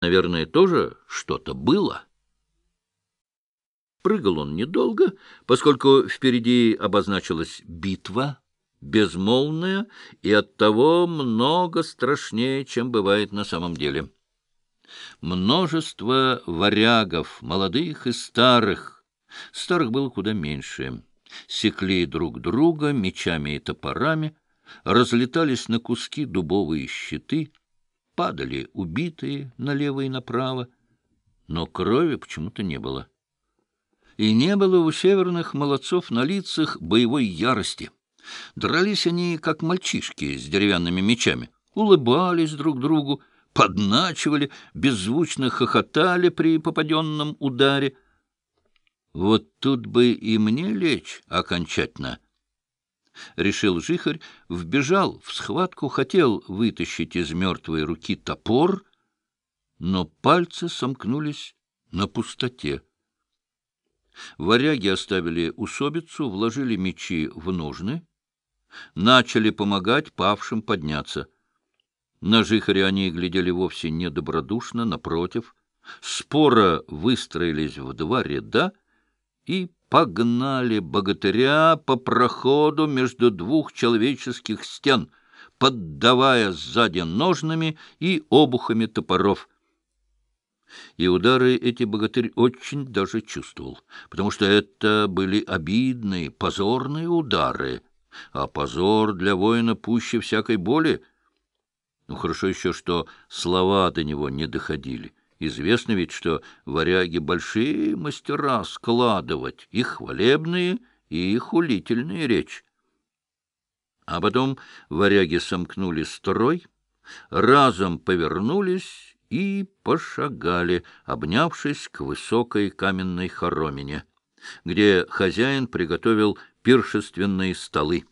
наверное, тоже что-то было. Прыгал он недолго, поскольку впереди обозначилась битва, безмолвная и оттого много страшнее, чем бывает на самом деле. Множество варягов, молодых и старых, старых было куда меньше, секли друг друга мечами и топорами, разлетались на куски дубовые щиты, падали убитые налево и направо, но крови почему-то не было. И не было у северных молодцов на лицах боевой ярости. Дрались они, как мальчишки с деревянными мечами, улыбались друг другу, подначивали, беззвучно хохотали при попаденном ударе. Вот тут бы и мне лечь окончательно —— решил жихарь, вбежал в схватку, хотел вытащить из мертвой руки топор, но пальцы сомкнулись на пустоте. Варяги оставили усобицу, вложили мечи в ножны, начали помогать павшим подняться. На жихаря они глядели вовсе недобродушно, напротив. Спора выстроились в два ряда и погнали богатыря по проходу между двух человеческих стен, поддавая сзади ножными и обухами топоров. И удары эти богатырь очень даже чувствовал, потому что это были обидные, позорные удары, а позор для воина пуще всякой боли. Ну, хорошо еще, что слова до него не доходили. Известно ведь, что варяги большие мастера складывать и хвалебные, и хулительные речи. А потом варяги сомкнули строй, разом повернулись и пошагали, обнявшись к высокой каменной хоромине, где хозяин приготовил пиршественные столы.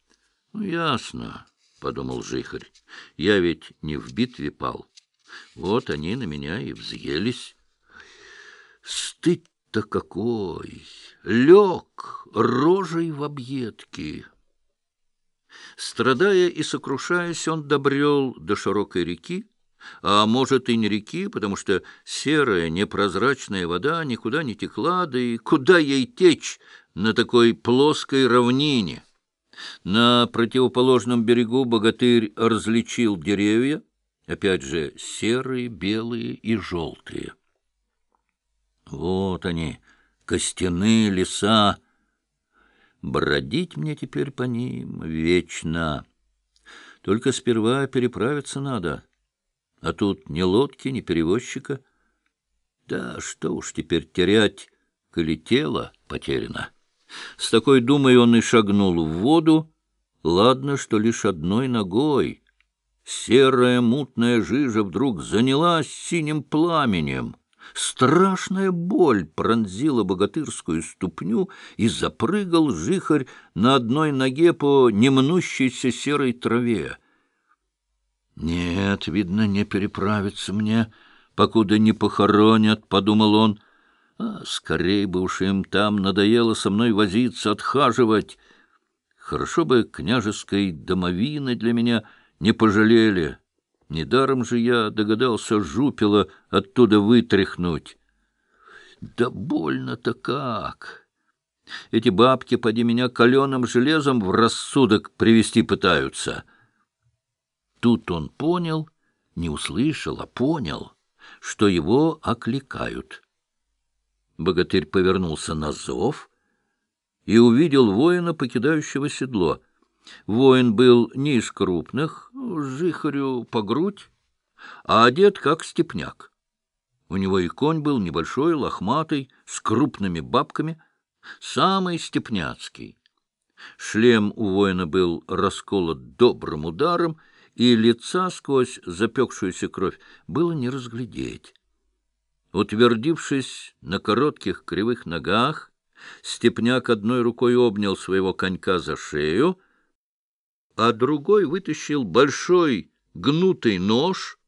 — Ну, ясно, — подумал жихарь, — я ведь не в битве пал. Вот они на меня и взъелись. Стыд-то какой! Лег рожей в объедки. Страдая и сокрушаясь, он добрел до широкой реки, а может и не реки, потому что серая непрозрачная вода никуда не текла, да и куда ей течь на такой плоской равнине? На противоположном берегу богатырь различил деревья, Опять же, серые, белые и желтые. Вот они, костяные леса. Бродить мне теперь по ним вечно. Только сперва переправиться надо. А тут ни лодки, ни перевозчика. Да что уж теперь терять, коли тело потеряно. С такой думой он и шагнул в воду. Ладно, что лишь одной ногой — Серая мутная жижа вдруг занялась синим пламенем. Страшная боль пронзила богатырскую ступню, и запрыгал жихарь на одной ноге по немнущейся серой траве. «Нет, видно, не переправиться мне, покуда не похоронят», — подумал он. «А скорей бы уж им там надоело со мной возиться, отхаживать. Хорошо бы княжеской домовины для меня — не пожалели. Недаром же я догадался жупила оттуда вытряхнуть. Да больно-то как! Эти бабки, поди меня, каленым железом в рассудок привести пытаются. Тут он понял, не услышал, а понял, что его окликают. Богатырь повернулся на зов и увидел воина, покидающего седло — Воин был не из крупных, жихарю по грудь, а одет как степняк. У него и конь был небольшой, лохматый, с крупными бабками, самый степняцкий. Шлем у воина был расколот добрым ударом, и лица сквозь запекшуюся кровь было не разглядеть. Утвердившись на коротких кривых ногах, степняк одной рукой обнял своего конька за шею — а другой вытащил большой гнутый нож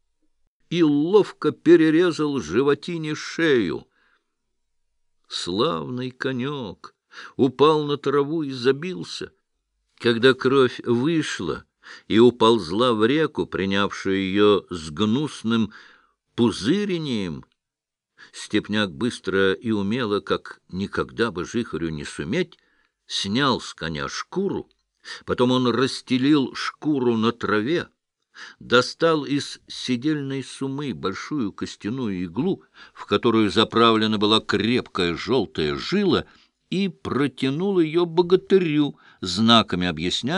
и ловко перерезал животине шею. Славный конек упал на траву и забился. Когда кровь вышла и уползла в реку, принявшую ее с гнусным пузырением. Степняк быстро и умело, как никогда бы жихарю не суметь, снял с коня шкуру, потом он расстелил шкуру на траве, достал из седельной сумы большую костяную иглу, в которую заправлена была крепкая желтая жила, и протянул ее богатырю, знаками объясняя,